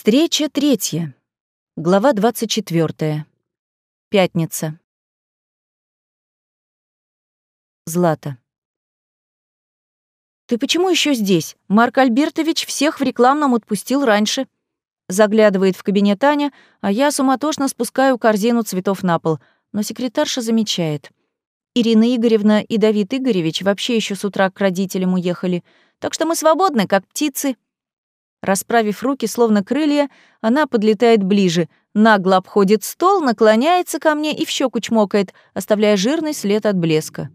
Встреча третья. Глава 24. Пятница. Злата. «Ты почему еще здесь? Марк Альбертович всех в рекламном отпустил раньше». Заглядывает в кабинет Аня, а я суматошно спускаю корзину цветов на пол, но секретарша замечает. Ирина Игоревна и Давид Игоревич вообще еще с утра к родителям уехали, так что мы свободны, как птицы. Расправив руки, словно крылья, она подлетает ближе, нагло обходит стол, наклоняется ко мне и в щеку чмокает, оставляя жирный след от блеска.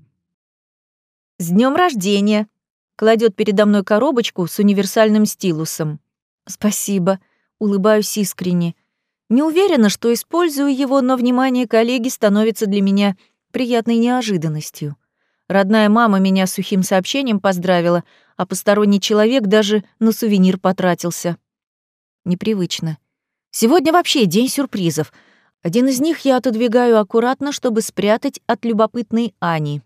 «С днем рождения!» — кладет передо мной коробочку с универсальным стилусом. «Спасибо», — улыбаюсь искренне. Не уверена, что использую его, но внимание коллеги становится для меня приятной неожиданностью. Родная мама меня сухим сообщением поздравила, а посторонний человек даже на сувенир потратился. Непривычно. Сегодня вообще день сюрпризов. Один из них я отодвигаю аккуратно, чтобы спрятать от любопытной Ани.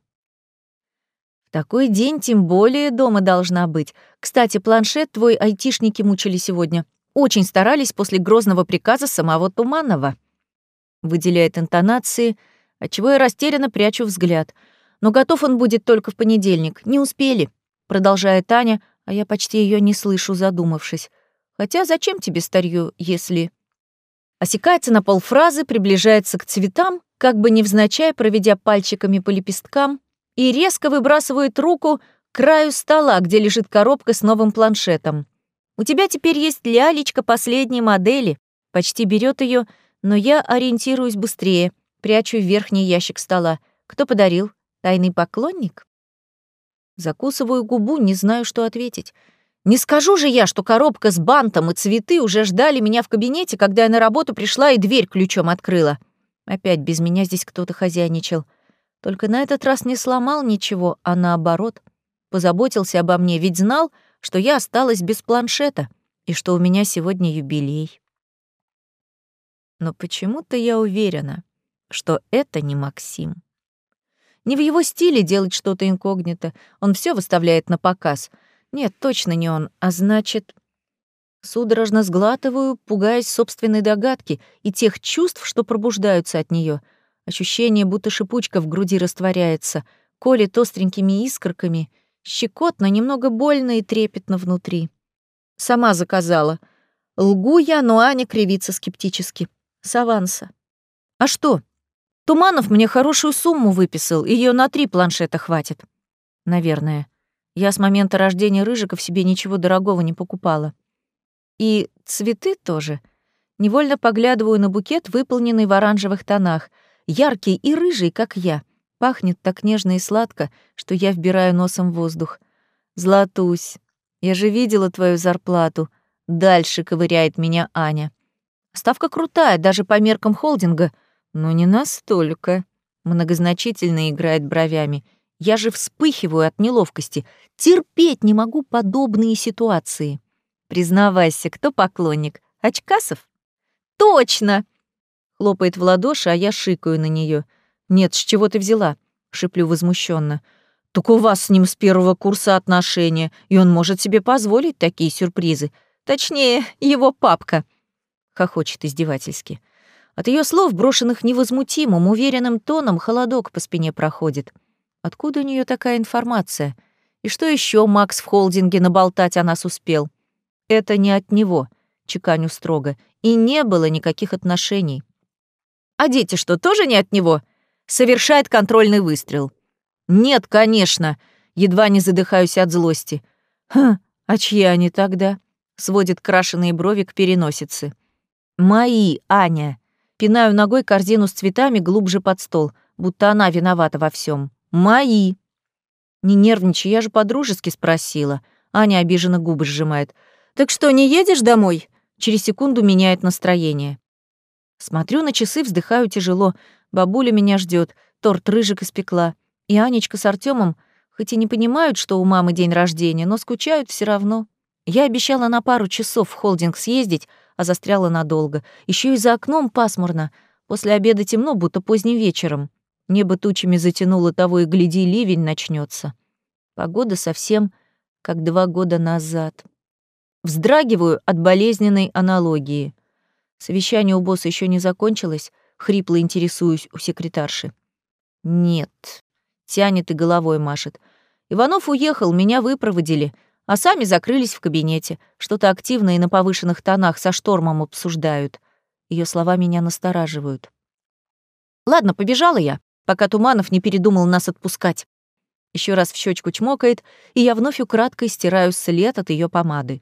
В такой день тем более дома должна быть. Кстати, планшет твой айтишники мучили сегодня. Очень старались после грозного приказа самого Туманова. Выделяет интонации, отчего я растерянно прячу взгляд — но готов он будет только в понедельник. Не успели, продолжает Таня, а я почти ее не слышу, задумавшись. Хотя зачем тебе старье, если... Осекается на полфразы, приближается к цветам, как бы невзначай проведя пальчиками по лепесткам, и резко выбрасывает руку к краю стола, где лежит коробка с новым планшетом. «У тебя теперь есть лялечка последней модели», почти берет ее, но я ориентируюсь быстрее, прячу в верхний ящик стола. Кто подарил? Тайный поклонник? Закусываю губу, не знаю, что ответить. Не скажу же я, что коробка с бантом и цветы уже ждали меня в кабинете, когда я на работу пришла и дверь ключом открыла. Опять без меня здесь кто-то хозяйничал. Только на этот раз не сломал ничего, а наоборот. Позаботился обо мне, ведь знал, что я осталась без планшета и что у меня сегодня юбилей. Но почему-то я уверена, что это не Максим. Не в его стиле делать что-то инкогнито. Он все выставляет на показ. Нет, точно не он. А значит... Судорожно сглатываю, пугаясь собственной догадки и тех чувств, что пробуждаются от нее. Ощущение, будто шипучка в груди растворяется, колет остренькими искорками, щекотно, немного больно и трепетно внутри. Сама заказала. Лгу я, но Аня кривится скептически. С аванса. А что? Туманов мне хорошую сумму выписал, ее на три планшета хватит. Наверное. Я с момента рождения Рыжика в себе ничего дорогого не покупала. И цветы тоже. Невольно поглядываю на букет, выполненный в оранжевых тонах. Яркий и рыжий, как я. Пахнет так нежно и сладко, что я вбираю носом воздух. «Златусь, я же видела твою зарплату». Дальше ковыряет меня Аня. Ставка крутая, даже по меркам холдинга — «Ну не настолько», — многозначительно играет бровями. «Я же вспыхиваю от неловкости. Терпеть не могу подобные ситуации. Признавайся, кто поклонник? Очкасов?» «Точно!» — хлопает в ладоши, а я шикаю на нее. «Нет, с чего ты взяла?» — шиплю возмущенно. «Так у вас с ним с первого курса отношения, и он может себе позволить такие сюрпризы. Точнее, его папка», — хохочет издевательски. От ее слов, брошенных невозмутимым, уверенным тоном, холодок по спине проходит. Откуда у нее такая информация? И что еще Макс в холдинге наболтать о нас успел? Это не от него, чеканю строго, и не было никаких отношений. А дети что, тоже не от него? Совершает контрольный выстрел. Нет, конечно, едва не задыхаюсь от злости. Ха, а чьи они тогда? Сводит крашеные брови к переносице. Мои, Аня. Пинаю ногой корзину с цветами глубже под стол, будто она виновата во всем. «Мои!» «Не нервничай, я же по-дружески спросила». Аня обиженно губы сжимает. «Так что, не едешь домой?» Через секунду меняет настроение. Смотрю на часы, вздыхаю тяжело. Бабуля меня ждет, торт рыжик испекла. И Анечка с Артемом, хоть и не понимают, что у мамы день рождения, но скучают все равно. Я обещала на пару часов в холдинг съездить, а застряла надолго. Еще и за окном пасмурно. После обеда темно, будто поздним вечером. Небо тучами затянуло того и гляди, ливень начнется. Погода совсем как два года назад. вздрагиваю от болезненной аналогии. Совещание у босса еще не закончилось, хрипло интересуюсь у секретарши. Нет, тянет и головой машет. Иванов уехал, меня выпроводили, а сами закрылись в кабинете. Что-то активно и на повышенных тонах со штормом обсуждают. Ее слова меня настораживают. Ладно, побежала я, пока Туманов не передумал нас отпускать. Еще раз в щечку чмокает, и я вновь украдкой стираю след от ее помады.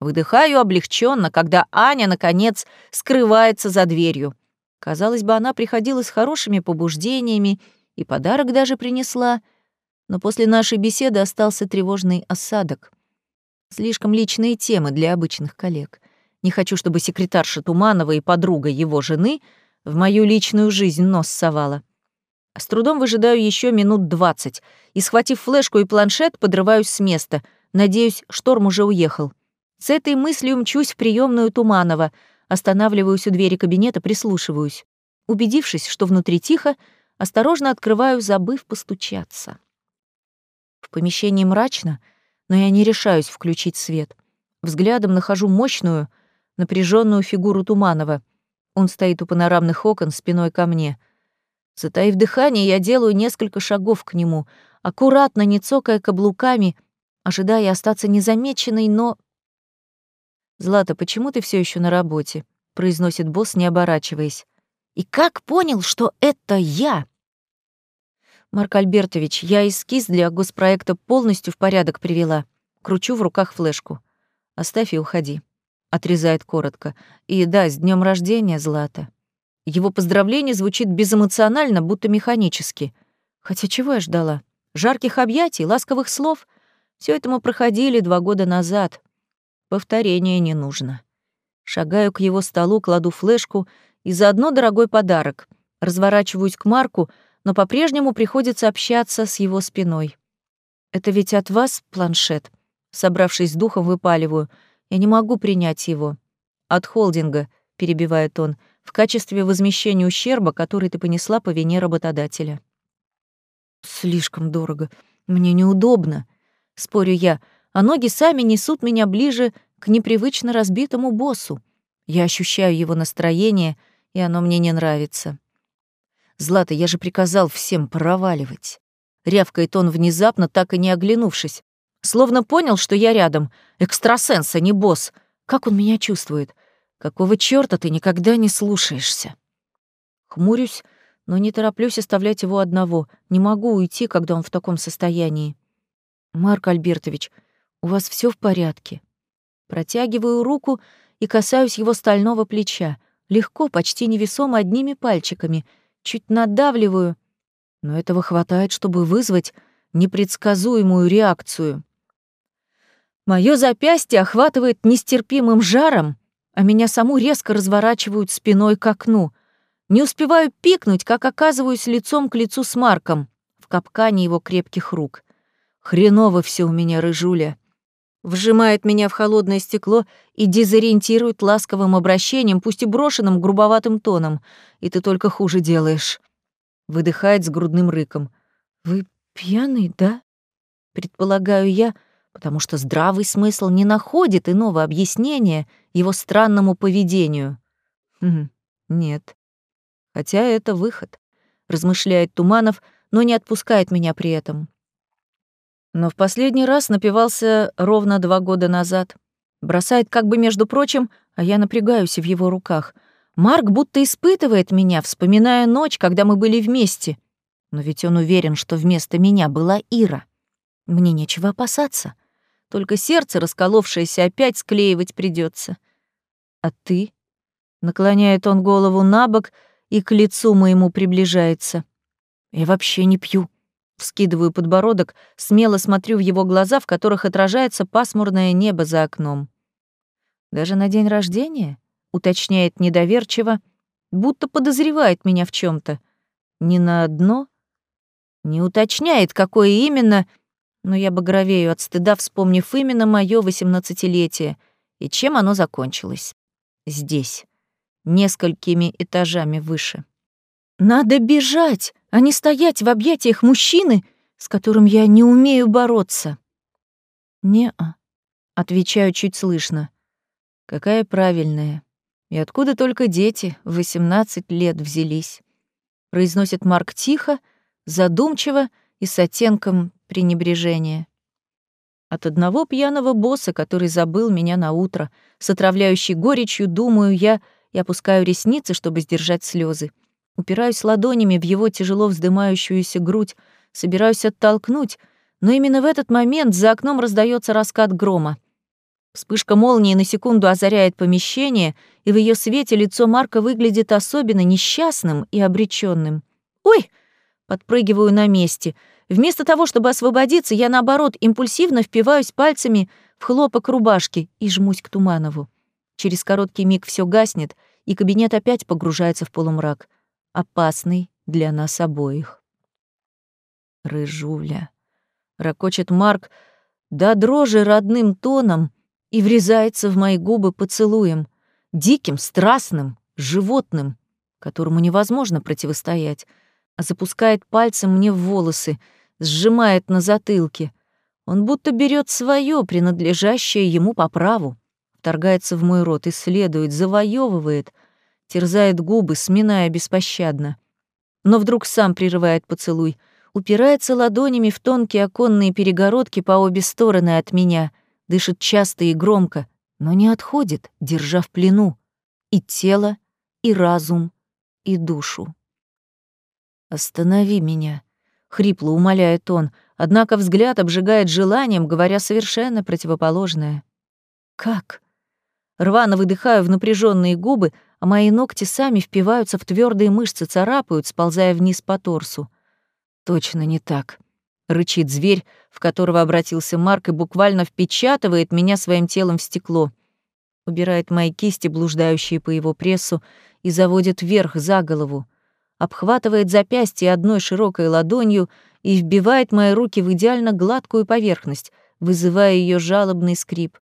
Выдыхаю облегченно, когда Аня, наконец, скрывается за дверью. Казалось бы, она приходила с хорошими побуждениями и подарок даже принесла, но после нашей беседы остался тревожный осадок. Слишком личные темы для обычных коллег. Не хочу, чтобы секретарша Туманова и подруга его жены в мою личную жизнь нос совала. С трудом выжидаю еще минут двадцать и, схватив флешку и планшет, подрываюсь с места. Надеюсь, шторм уже уехал. С этой мыслью мчусь в приемную Туманова, останавливаюсь у двери кабинета, прислушиваюсь. Убедившись, что внутри тихо, осторожно открываю, забыв постучаться. В помещении мрачно, но я не решаюсь включить свет. Взглядом нахожу мощную, напряженную фигуру Туманова — он стоит у панорамных окон спиной ко мне. Затаив дыхание, я делаю несколько шагов к нему, аккуратно, не цокая каблуками, ожидая остаться незамеченной, но... «Злата, почему ты все еще на работе?» — произносит босс, не оборачиваясь. «И как понял, что это я?» «Марк Альбертович, я эскиз для госпроекта полностью в порядок привела. Кручу в руках флешку. Оставь и уходи». Отрезает коротко. И да, с днем рождения, Злата. Его поздравление звучит безэмоционально, будто механически. Хотя чего я ждала? Жарких объятий, ласковых слов? Все это мы проходили два года назад. Повторения не нужно. Шагаю к его столу, кладу флешку и заодно дорогой подарок. Разворачиваюсь к Марку, но по-прежнему приходится общаться с его спиной. «Это ведь от вас планшет?» Собравшись с духом, выпаливаю — я не могу принять его. От холдинга, перебивает он, в качестве возмещения ущерба, который ты понесла по вине работодателя. Слишком дорого. Мне неудобно. Спорю я, а ноги сами несут меня ближе к непривычно разбитому боссу. Я ощущаю его настроение, и оно мне не нравится. Злата, я же приказал всем проваливать. Рявкает он внезапно, так и не оглянувшись. Словно понял, что я рядом. Экстрасенс, а не босс. Как он меня чувствует? Какого чёрта ты никогда не слушаешься? Хмурюсь, но не тороплюсь оставлять его одного. Не могу уйти, когда он в таком состоянии. Марк Альбертович, у вас все в порядке? Протягиваю руку и касаюсь его стального плеча. Легко, почти невесомо одними пальчиками. Чуть надавливаю, но этого хватает, чтобы вызвать непредсказуемую реакцию. Моё запястье охватывает нестерпимым жаром, а меня саму резко разворачивают спиной к окну. Не успеваю пикнуть, как оказываюсь лицом к лицу с Марком в капкане его крепких рук. Хреново все у меня, рыжуля. Вжимает меня в холодное стекло и дезориентирует ласковым обращением, пусть и брошенным грубоватым тоном. И ты только хуже делаешь. Выдыхает с грудным рыком. «Вы пьяный, да?» Предполагаю я, потому что здравый смысл не находит иного объяснения его странному поведению. Хм, нет. Хотя это выход, размышляет Туманов, но не отпускает меня при этом. Но в последний раз напивался ровно два года назад. Бросает как бы между прочим, а я напрягаюсь в его руках. Марк будто испытывает меня, вспоминая ночь, когда мы были вместе. Но ведь он уверен, что вместо меня была Ира. Мне нечего опасаться. Только сердце, расколовшееся, опять склеивать придется. А ты? Наклоняет он голову на бок и к лицу моему приближается. Я вообще не пью. Вскидываю подбородок, смело смотрю в его глаза, в которых отражается пасмурное небо за окном. Даже на день рождения, уточняет недоверчиво, будто подозревает меня в чем то Не на одно, не уточняет, какое именно, но я багровею от стыда, вспомнив именно моё восемнадцатилетие и чем оно закончилось. Здесь, несколькими этажами выше. Надо бежать, а не стоять в объятиях мужчины, с которым я не умею бороться. Не-а. Отвечаю чуть слышно. Какая правильная. И откуда только дети в 18 лет взялись? Произносит Марк тихо, задумчиво и с оттенком пренебрежения. От одного пьяного босса, который забыл меня на утро, с отравляющей горечью, думаю я, и опускаю ресницы, чтобы сдержать слезы. Упираюсь ладонями в его тяжело вздымающуюся грудь, собираюсь оттолкнуть, но именно в этот момент за окном раздается раскат грома. Вспышка молнии на секунду озаряет помещение, и в ее свете лицо Марка выглядит особенно несчастным и обреченным. «Ой!» — подпрыгиваю на месте. Вместо того, чтобы освободиться, я, наоборот, импульсивно впиваюсь пальцами в хлопок рубашки и жмусь к Туманову. Через короткий миг все гаснет, и кабинет опять погружается в полумрак. Опасный для нас обоих. «Рыжуля!» — ракочет Марк, да дрожи родным тоном — и врезается в мои губы поцелуем, диким, страстным, животным, которому невозможно противостоять, а запускает пальцем мне в волосы, сжимает на затылке. Он будто берет свое, принадлежащее ему по праву, вторгается в мой рот, исследует, завоевывает, терзает губы, сминая беспощадно. Но вдруг сам прерывает поцелуй, упирается ладонями в тонкие оконные перегородки по обе стороны от меня — дышит часто и громко, но не отходит, держа в плену и тело, и разум, и душу. «Останови меня», — хрипло умоляет он, однако взгляд обжигает желанием, говоря совершенно противоположное. «Как?» Рвано выдыхаю в напряженные губы, а мои ногти сами впиваются в твердые мышцы, царапают, сползая вниз по торсу. Точно не так. Рычит зверь, в которого обратился Марк и буквально впечатывает меня своим телом в стекло. Убирает мои кисти, блуждающие по его прессу, и заводит вверх за голову. Обхватывает запястье одной широкой ладонью и вбивает мои руки в идеально гладкую поверхность, вызывая ее жалобный скрип.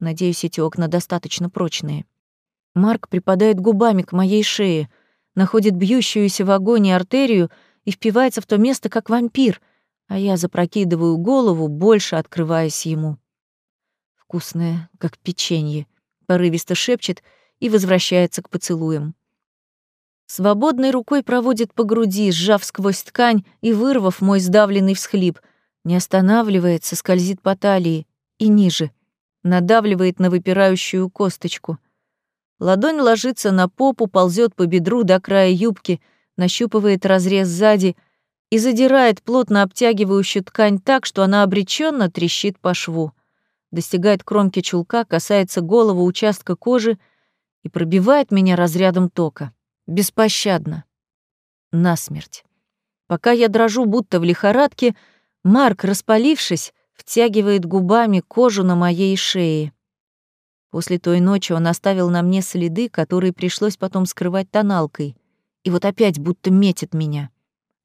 Надеюсь, эти окна достаточно прочные. Марк припадает губами к моей шее, находит бьющуюся в агонии артерию и впивается в то место, как вампир — а я запрокидываю голову, больше открываясь ему. Вкусное, как печенье, порывисто шепчет и возвращается к поцелуям. Свободной рукой проводит по груди, сжав сквозь ткань и вырвав мой сдавленный всхлип. Не останавливается, скользит по талии и ниже. Надавливает на выпирающую косточку. Ладонь ложится на попу, ползет по бедру до края юбки, нащупывает разрез сзади — и задирает плотно обтягивающую ткань так, что она обреченно трещит по шву. Достигает кромки чулка, касается головы участка кожи и пробивает меня разрядом тока. Беспощадно. Насмерть. Пока я дрожу, будто в лихорадке, Марк, распалившись, втягивает губами кожу на моей шее. После той ночи он оставил на мне следы, которые пришлось потом скрывать тоналкой. И вот опять будто метит меня.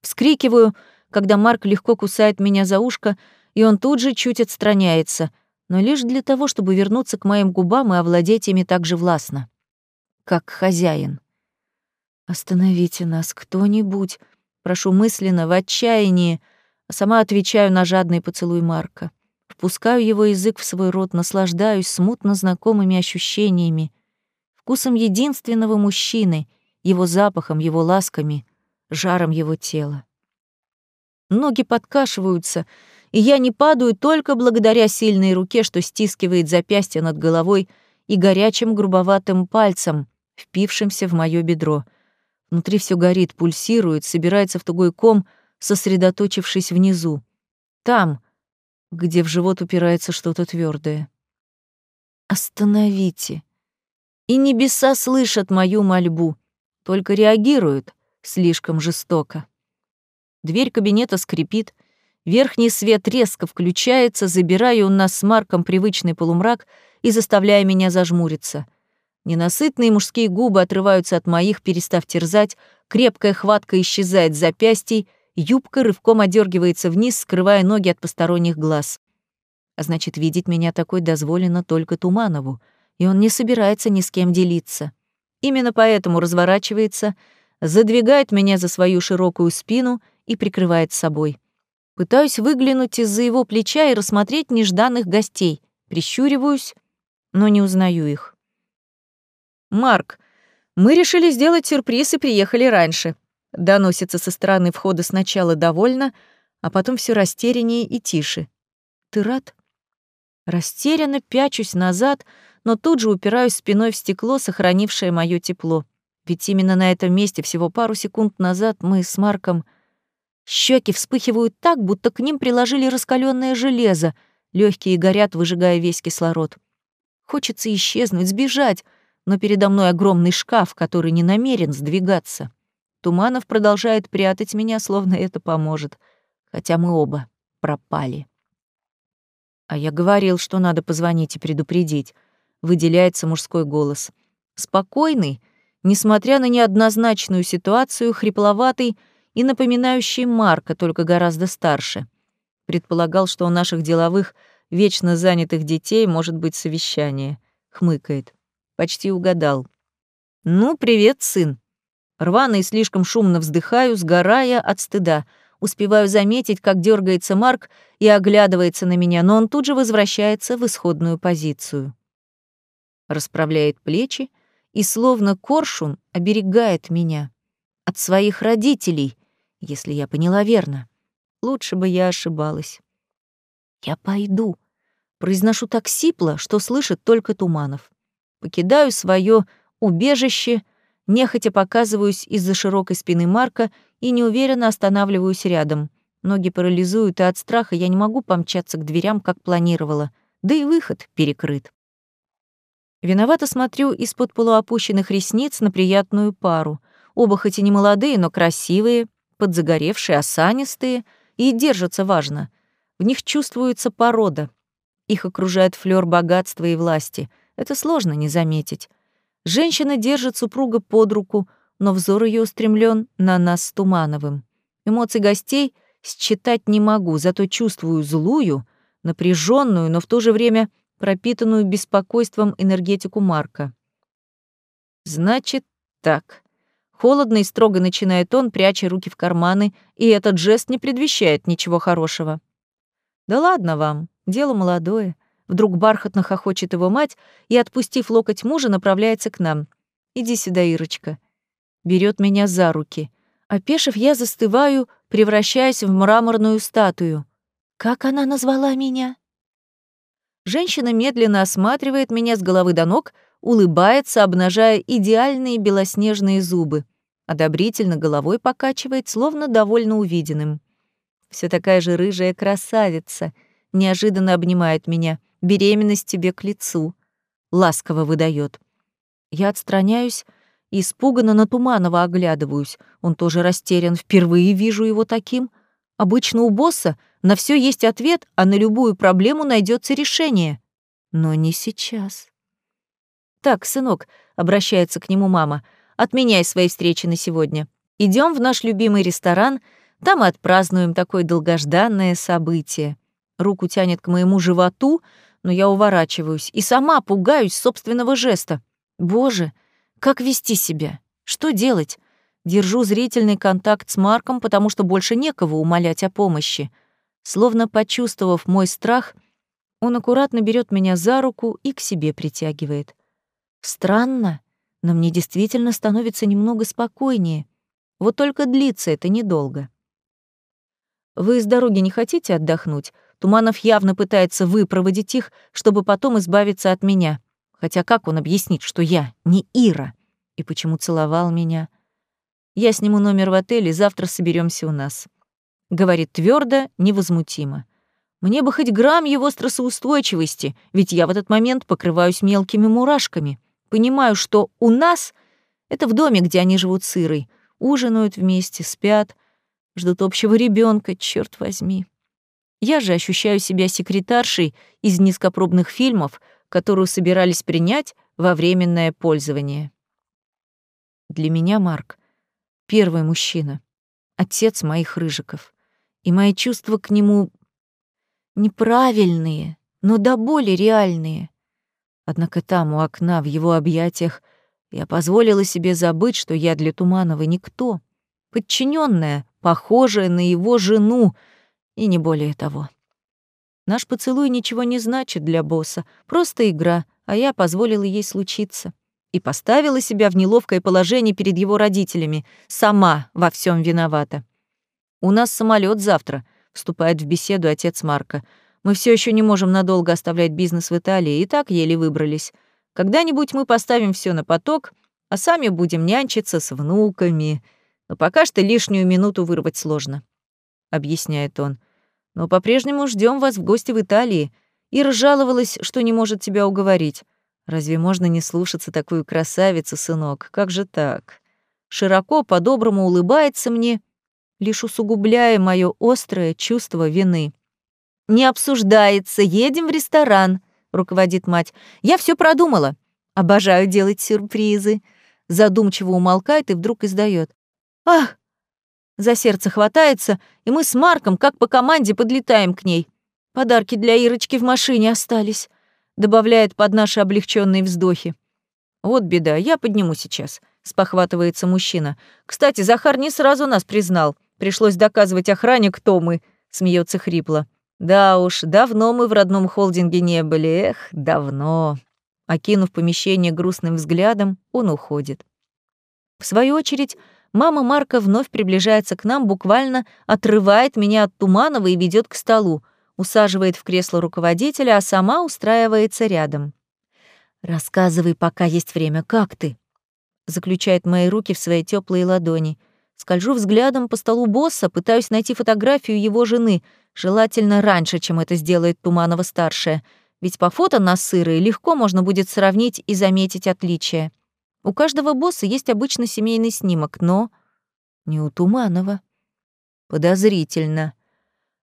Вскрикиваю, когда Марк легко кусает меня за ушко, и он тут же чуть отстраняется, но лишь для того, чтобы вернуться к моим губам и овладеть ими так же властно. Как хозяин. «Остановите нас кто-нибудь», прошу мысленно, в отчаянии, сама отвечаю на жадный поцелуй Марка. Впускаю его язык в свой рот, наслаждаюсь смутно знакомыми ощущениями, вкусом единственного мужчины, его запахом, его ласками — жаром его тела. Ноги подкашиваются, и я не падаю только благодаря сильной руке, что стискивает запястье над головой, и горячим грубоватым пальцем, впившимся в моё бедро. Внутри все горит, пульсирует, собирается в тугой ком, сосредоточившись внизу. Там, где в живот упирается что-то твердое. Остановите. И небеса слышат мою мольбу, только реагируют, слишком жестоко. Дверь кабинета скрипит, верхний свет резко включается, забирая у нас с Марком привычный полумрак и заставляя меня зажмуриться. Ненасытные мужские губы отрываются от моих, перестав терзать, крепкая хватка исчезает с запястий, юбка рывком одергивается вниз, скрывая ноги от посторонних глаз. А значит, видеть меня такой дозволено только Туманову, и он не собирается ни с кем делиться. Именно поэтому разворачивается — задвигает меня за свою широкую спину и прикрывает собой. Пытаюсь выглянуть из-за его плеча и рассмотреть нежданных гостей. Прищуриваюсь, но не узнаю их. «Марк, мы решили сделать сюрприз и приехали раньше», доносится со стороны входа сначала довольно, а потом все растеряннее и тише. «Ты рад?» Растерянно пячусь назад, но тут же упираюсь спиной в стекло, сохранившее моё тепло. Ведь именно на этом месте всего пару секунд назад мы с Марком... Щеки вспыхивают так, будто к ним приложили раскаленное железо, легкие горят, выжигая весь кислород. Хочется исчезнуть, сбежать, но передо мной огромный шкаф, который не намерен сдвигаться. Туманов продолжает прятать меня, словно это поможет, хотя мы оба пропали. А я говорил, что надо позвонить и предупредить. Выделяется мужской голос. Спокойный, несмотря на неоднозначную ситуацию, хрипловатый и напоминающий Марка, только гораздо старше. Предполагал, что у наших деловых, вечно занятых детей может быть совещание. Хмыкает. Почти угадал. «Ну, привет, сын». Рвано и слишком шумно вздыхаю, сгорая от стыда — Успеваю заметить, как дергается Марк и оглядывается на меня, но он тут же возвращается в исходную позицию. Расправляет плечи и, словно коршун, оберегает меня. От своих родителей, если я поняла верно. Лучше бы я ошибалась. «Я пойду», — произношу так сипло, что слышит только Туманов. Покидаю свое убежище, нехотя показываюсь из-за широкой спины Марка — и неуверенно останавливаюсь рядом. Ноги парализуют, и от страха я не могу помчаться к дверям, как планировала. Да и выход перекрыт. Виновато смотрю из-под полуопущенных ресниц на приятную пару. Оба хоть и не молодые, но красивые, подзагоревшие, осанистые и держатся важно. В них чувствуется порода. Их окружает флёр богатства и власти. Это сложно не заметить. Женщина держит супруга под руку, но взор ее устремлен на нас с Тумановым. Эмоций гостей считать не могу, зато чувствую злую, напряженную, но в то же время пропитанную беспокойством энергетику Марка. Значит так. Холодно и строго начинает он, пряча руки в карманы, и этот жест не предвещает ничего хорошего. Да ладно вам, дело молодое. Вдруг бархатно хохочет его мать и, отпустив локоть мужа, направляется к нам. Иди сюда, Ирочка берет меня за руки. Опешив, я застываю, превращаясь в мраморную статую. Как она назвала меня? Женщина медленно осматривает меня с головы до ног, улыбается, обнажая идеальные белоснежные зубы. Одобрительно головой покачивает, словно довольно увиденным. Все такая же рыжая красавица. Неожиданно обнимает меня. Беременность тебе к лицу. Ласково выдает. Я отстраняюсь, Испуганно на Туманова оглядываюсь. Он тоже растерян. Впервые вижу его таким. Обычно у босса на все есть ответ, а на любую проблему найдется решение. Но не сейчас. «Так, сынок», — обращается к нему мама, — «отменяй свои встречи на сегодня. Идем в наш любимый ресторан, там и отпразднуем такое долгожданное событие». Руку тянет к моему животу, но я уворачиваюсь и сама пугаюсь собственного жеста. «Боже!» Как вести себя? Что делать? Держу зрительный контакт с Марком, потому что больше некого умолять о помощи. Словно почувствовав мой страх, он аккуратно берет меня за руку и к себе притягивает. Странно, но мне действительно становится немного спокойнее. Вот только длится это недолго. Вы с дороги не хотите отдохнуть? Туманов явно пытается выпроводить их, чтобы потом избавиться от меня. Хотя как он объяснит, что я не Ира? И почему целовал меня? Я сниму номер в отеле, завтра соберемся у нас. Говорит твердо, невозмутимо. Мне бы хоть грамм его стрессоустойчивости, ведь я в этот момент покрываюсь мелкими мурашками. Понимаю, что у нас — это в доме, где они живут с Ирой. Ужинают вместе, спят, ждут общего ребенка, черт возьми. Я же ощущаю себя секретаршей из низкопробных фильмов — которую собирались принять во временное пользование. Для меня Марк — первый мужчина, отец моих рыжиков, и мои чувства к нему неправильные, но до боли реальные. Однако там, у окна, в его объятиях, я позволила себе забыть, что я для Туманова никто, подчиненная, похожая на его жену, и не более того. Наш поцелуй ничего не значит для босса, просто игра, а я позволила ей случиться. И поставила себя в неловкое положение перед его родителями. Сама во всем виновата. «У нас самолет завтра», — вступает в беседу отец Марка. «Мы все еще не можем надолго оставлять бизнес в Италии, и так еле выбрались. Когда-нибудь мы поставим все на поток, а сами будем нянчиться с внуками. Но пока что лишнюю минуту вырвать сложно», — объясняет он. «Но по-прежнему ждем вас в гости в Италии». И разжаловалась, что не может тебя уговорить. Разве можно не слушаться такую красавицу, сынок? Как же так? Широко, по-доброму улыбается мне, лишь усугубляя мое острое чувство вины. «Не обсуждается, едем в ресторан», — руководит мать. «Я все продумала. Обожаю делать сюрпризы». Задумчиво умолкает и вдруг издает. «Ах!» За сердце хватается, и мы с Марком, как по команде, подлетаем к ней. Подарки для Ирочки в машине остались», — добавляет под наши облегченные вздохи. «Вот беда, я подниму сейчас», — спохватывается мужчина. «Кстати, Захар не сразу нас признал. Пришлось доказывать охране, кто мы», — смеется хрипло. «Да уж, давно мы в родном холдинге не были, эх, давно». Окинув помещение грустным взглядом, он уходит. В свою очередь, мама Марка вновь приближается к нам, буквально отрывает меня от Туманова и ведет к столу, усаживает в кресло руководителя, а сама устраивается рядом. «Рассказывай, пока есть время, как ты?» Заключает мои руки в свои теплые ладони. Скольжу взглядом по столу босса, пытаюсь найти фотографию его жены, желательно раньше, чем это сделает Туманова-старшая, ведь по фото нас сырые легко можно будет сравнить и заметить отличия. У каждого босса есть обычно семейный снимок, но не у Туманова. Подозрительно.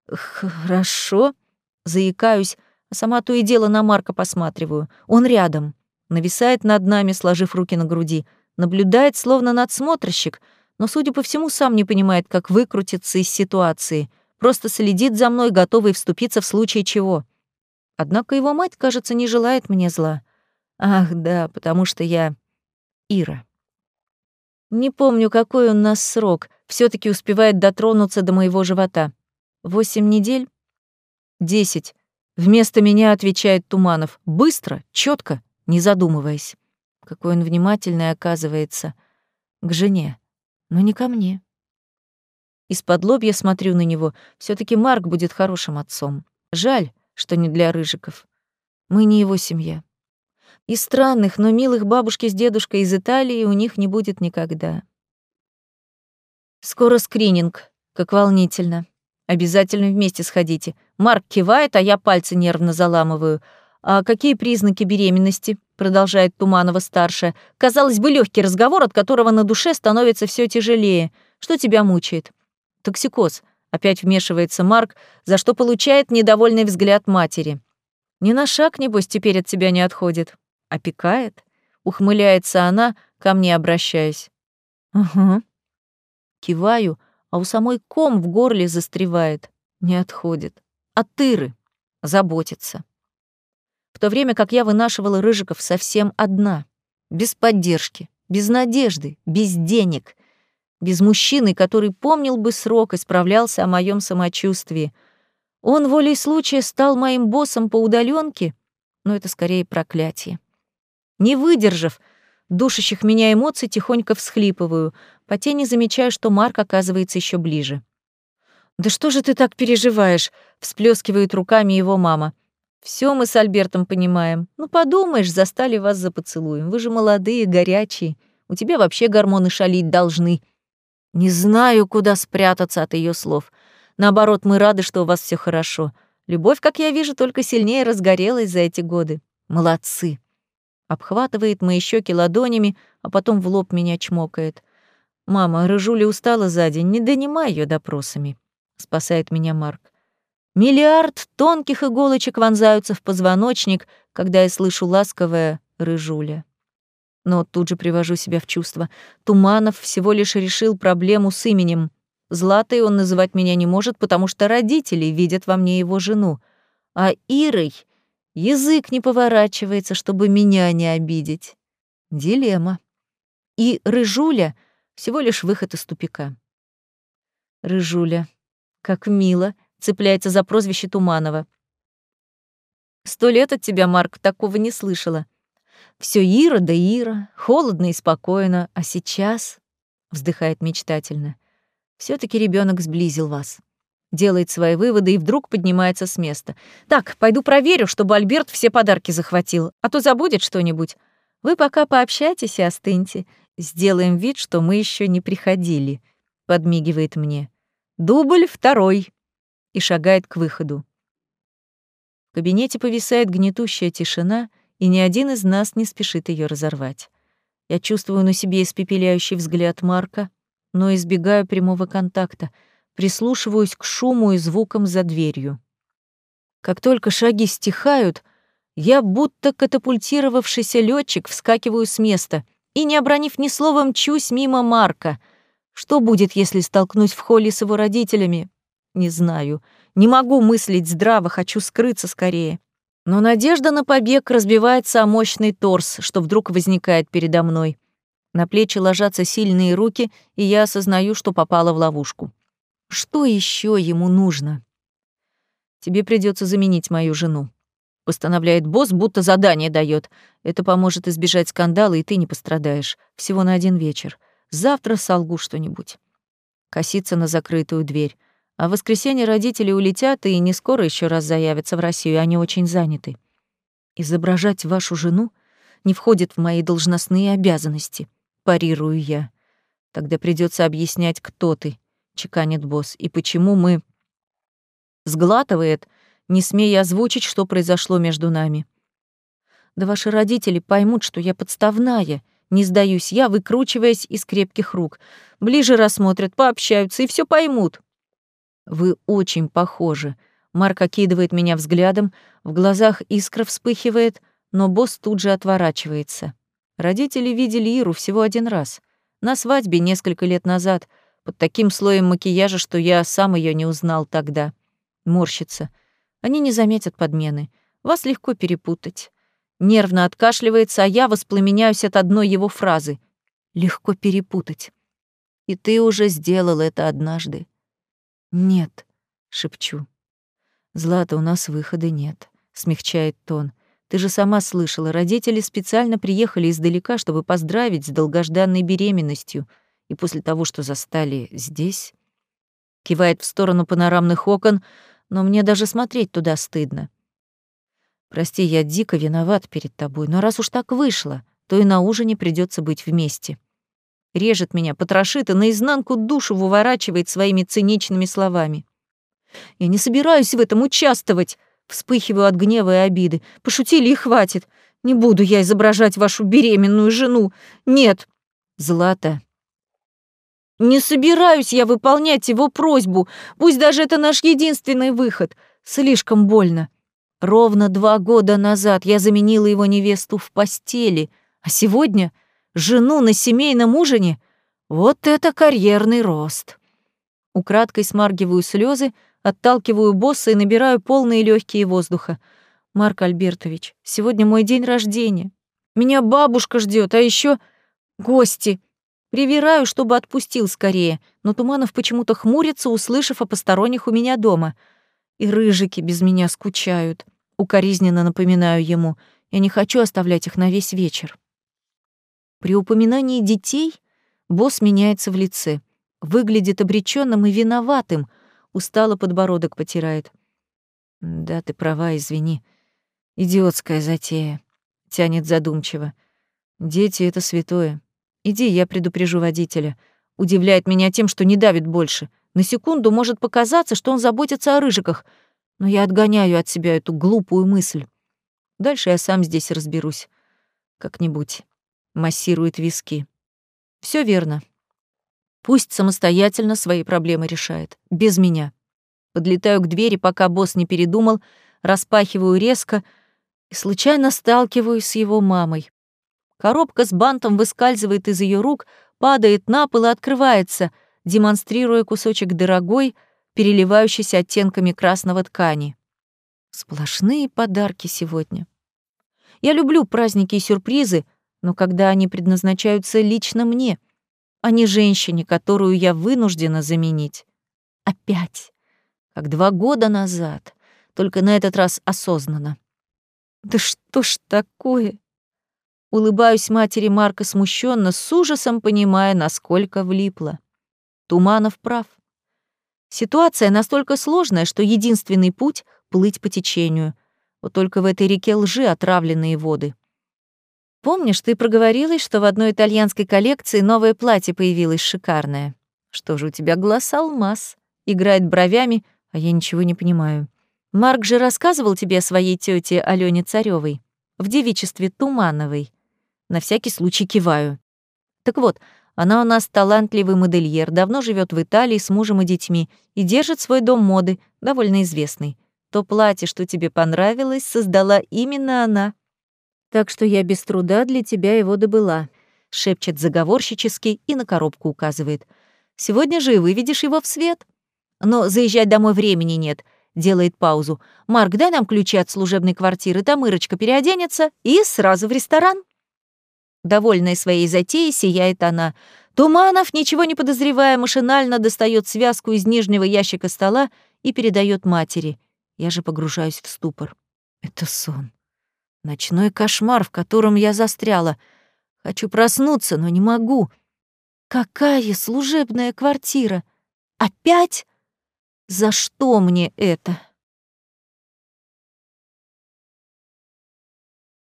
«Хорошо», — заикаюсь, а сама то и дело на Марка посматриваю. Он рядом, нависает над нами, сложив руки на груди, наблюдает, словно надсмотрщик — но, судя по всему, сам не понимает, как выкрутиться из ситуации, просто следит за мной, готовый вступиться в случае чего. Однако его мать, кажется, не желает мне зла. Ах, да, потому что я Ира. Не помню, какой у нас срок, все таки успевает дотронуться до моего живота. Восемь недель? Десять. Вместо меня отвечает Туманов. Быстро, четко, не задумываясь. Какой он внимательный оказывается. К жене но не ко мне. Из-под лобья смотрю на него. все таки Марк будет хорошим отцом. Жаль, что не для рыжиков. Мы не его семья. И странных, но милых бабушки с дедушкой из Италии у них не будет никогда. Скоро скрининг, как волнительно. Обязательно вместе сходите. Марк кивает, а я пальцы нервно заламываю. А какие признаки беременности? продолжает Туманова-старшая. Казалось бы, легкий разговор, от которого на душе становится все тяжелее. Что тебя мучает? Токсикоз. Опять вмешивается Марк, за что получает недовольный взгляд матери. Ни на шаг, небось, теперь от тебя не отходит. Опекает? Ухмыляется она, ко мне обращаясь. Угу. Киваю, а у самой ком в горле застревает. Не отходит. От тыры. Заботится в то время как я вынашивала Рыжиков совсем одна, без поддержки, без надежды, без денег, без мужчины, который помнил бы срок и справлялся о моем самочувствии. Он волей случая стал моим боссом по удаленке, но это скорее проклятие. Не выдержав душащих меня эмоций, тихонько всхлипываю, по тени замечаю, что Марк оказывается еще ближе. «Да что же ты так переживаешь?» — всплескивает руками его мама — все мы с Альбертом понимаем. Ну, подумаешь, застали вас за поцелуем. Вы же молодые, горячие. У тебя вообще гормоны шалить должны. Не знаю, куда спрятаться от ее слов. Наоборот, мы рады, что у вас все хорошо. Любовь, как я вижу, только сильнее разгорелась за эти годы. Молодцы. Обхватывает мои щеки ладонями, а потом в лоб меня чмокает. Мама, Рыжуля устала за день, не донимай ее допросами. Спасает меня Марк. Миллиард тонких иголочек вонзаются в позвоночник, когда я слышу ласковое «рыжуля». Но тут же привожу себя в чувство. Туманов всего лишь решил проблему с именем. Златой он называть меня не может, потому что родители видят во мне его жену. А Ирой язык не поворачивается, чтобы меня не обидеть. Дилемма. И Рыжуля — всего лишь выход из тупика. Рыжуля. Как мило — цепляется за прозвище Туманова. Сто лет от тебя, Марк, такого не слышала. Все Ира да Ира, холодно и спокойно, а сейчас, вздыхает мечтательно, все таки ребенок сблизил вас. Делает свои выводы и вдруг поднимается с места. Так, пойду проверю, чтобы Альберт все подарки захватил, а то забудет что-нибудь. Вы пока пообщайтесь и остыньте. Сделаем вид, что мы еще не приходили, подмигивает мне. Дубль второй. И шагает к выходу. В кабинете повисает гнетущая тишина, и ни один из нас не спешит ее разорвать. Я чувствую на себе испепеляющий взгляд Марка, но избегаю прямого контакта, прислушиваюсь к шуму и звукам за дверью. Как только шаги стихают, я, будто катапультировавшийся летчик, вскакиваю с места и, не обронив ни слова, мчусь мимо Марка. Что будет, если столкнусь в холле с его родителями? Не знаю. Не могу мыслить здраво, хочу скрыться скорее. Но надежда на побег разбивается о мощный торс, что вдруг возникает передо мной. На плечи ложатся сильные руки, и я осознаю, что попала в ловушку. Что еще ему нужно? Тебе придется заменить мою жену. Постановляет босс, будто задание дает. Это поможет избежать скандала, и ты не пострадаешь. Всего на один вечер. Завтра солгу что-нибудь. Косится на закрытую дверь. А в воскресенье родители улетят и не скоро еще раз заявятся в Россию, они очень заняты. Изображать вашу жену не входит в мои должностные обязанности, парирую я. Тогда придется объяснять, кто ты, чеканит босс, и почему мы... Сглатывает, не смея озвучить, что произошло между нами. Да ваши родители поймут, что я подставная, не сдаюсь я, выкручиваясь из крепких рук. Ближе рассмотрят, пообщаются и все поймут. Вы очень похожи. Марк окидывает меня взглядом, в глазах искра вспыхивает, но босс тут же отворачивается. Родители видели Иру всего один раз. На свадьбе несколько лет назад, под таким слоем макияжа, что я сам ее не узнал тогда. Морщится. Они не заметят подмены. Вас легко перепутать. Нервно откашливается, а я воспламеняюсь от одной его фразы. Легко перепутать. И ты уже сделал это однажды. «Нет», — шепчу. «Злата, у нас выхода нет», — смягчает тон. «Ты же сама слышала, родители специально приехали издалека, чтобы поздравить с долгожданной беременностью, и после того, что застали здесь...» Кивает в сторону панорамных окон, но мне даже смотреть туда стыдно. «Прости, я дико виноват перед тобой, но раз уж так вышло, то и на ужине придется быть вместе режет меня, потрошит и наизнанку душу выворачивает своими циничными словами. Я не собираюсь в этом участвовать, вспыхиваю от гнева и обиды. Пошутили и хватит. Не буду я изображать вашу беременную жену. Нет. Злата. Не собираюсь я выполнять его просьбу, пусть даже это наш единственный выход. Слишком больно. Ровно два года назад я заменила его невесту в постели, а сегодня — жену на семейном ужине? Вот это карьерный рост. Украдкой смаргиваю слезы, отталкиваю босса и набираю полные легкие воздуха. Марк Альбертович, сегодня мой день рождения. Меня бабушка ждет, а еще гости. Привираю, чтобы отпустил скорее, но Туманов почему-то хмурится, услышав о посторонних у меня дома. И рыжики без меня скучают. Укоризненно напоминаю ему. Я не хочу оставлять их на весь вечер. При упоминании детей босс меняется в лице, выглядит обреченным и виноватым, устало подбородок потирает. «Да, ты права, извини. Идиотская затея», — тянет задумчиво. «Дети — это святое. Иди, я предупрежу водителя. Удивляет меня тем, что не давит больше. На секунду может показаться, что он заботится о рыжиках, но я отгоняю от себя эту глупую мысль. Дальше я сам здесь разберусь. Как-нибудь» массирует виски. Все верно. Пусть самостоятельно свои проблемы решает, без меня. Подлетаю к двери, пока босс не передумал, распахиваю резко и случайно сталкиваюсь с его мамой. Коробка с бантом выскальзывает из ее рук, падает на пол и открывается, демонстрируя кусочек дорогой, переливающийся оттенками красного ткани. Сплошные подарки сегодня. Я люблю праздники и сюрпризы, но когда они предназначаются лично мне, а не женщине, которую я вынуждена заменить. Опять, как два года назад, только на этот раз осознанно. Да что ж такое? Улыбаюсь матери Марка смущенно, с ужасом понимая, насколько влипла. Туманов прав. Ситуация настолько сложная, что единственный путь — плыть по течению. Вот только в этой реке лжи отравленные воды. Помнишь, ты проговорилась, что в одной итальянской коллекции новое платье появилось шикарное? Что же у тебя глаз алмаз? Играет бровями, а я ничего не понимаю. Марк же рассказывал тебе о своей тете Алёне Царёвой в девичестве Тумановой. На всякий случай киваю. Так вот, она у нас талантливый модельер, давно живет в Италии с мужем и детьми и держит свой дом моды, довольно известный. То платье, что тебе понравилось, создала именно она. Так что я без труда для тебя его добыла, шепчет заговорщически и на коробку указывает. Сегодня же и выведешь его в свет. Но заезжать домой времени нет — делает паузу. «Марк, дай нам ключи от служебной квартиры, там Ирочка переоденется и сразу в ресторан». Довольная своей затеей, сияет она. Туманов, ничего не подозревая, машинально достает связку из нижнего ящика стола и передает матери. Я же погружаюсь в ступор. Это сон. Ночной кошмар, в котором я застряла. Хочу проснуться, но не могу. Какая служебная квартира? Опять? За что мне это?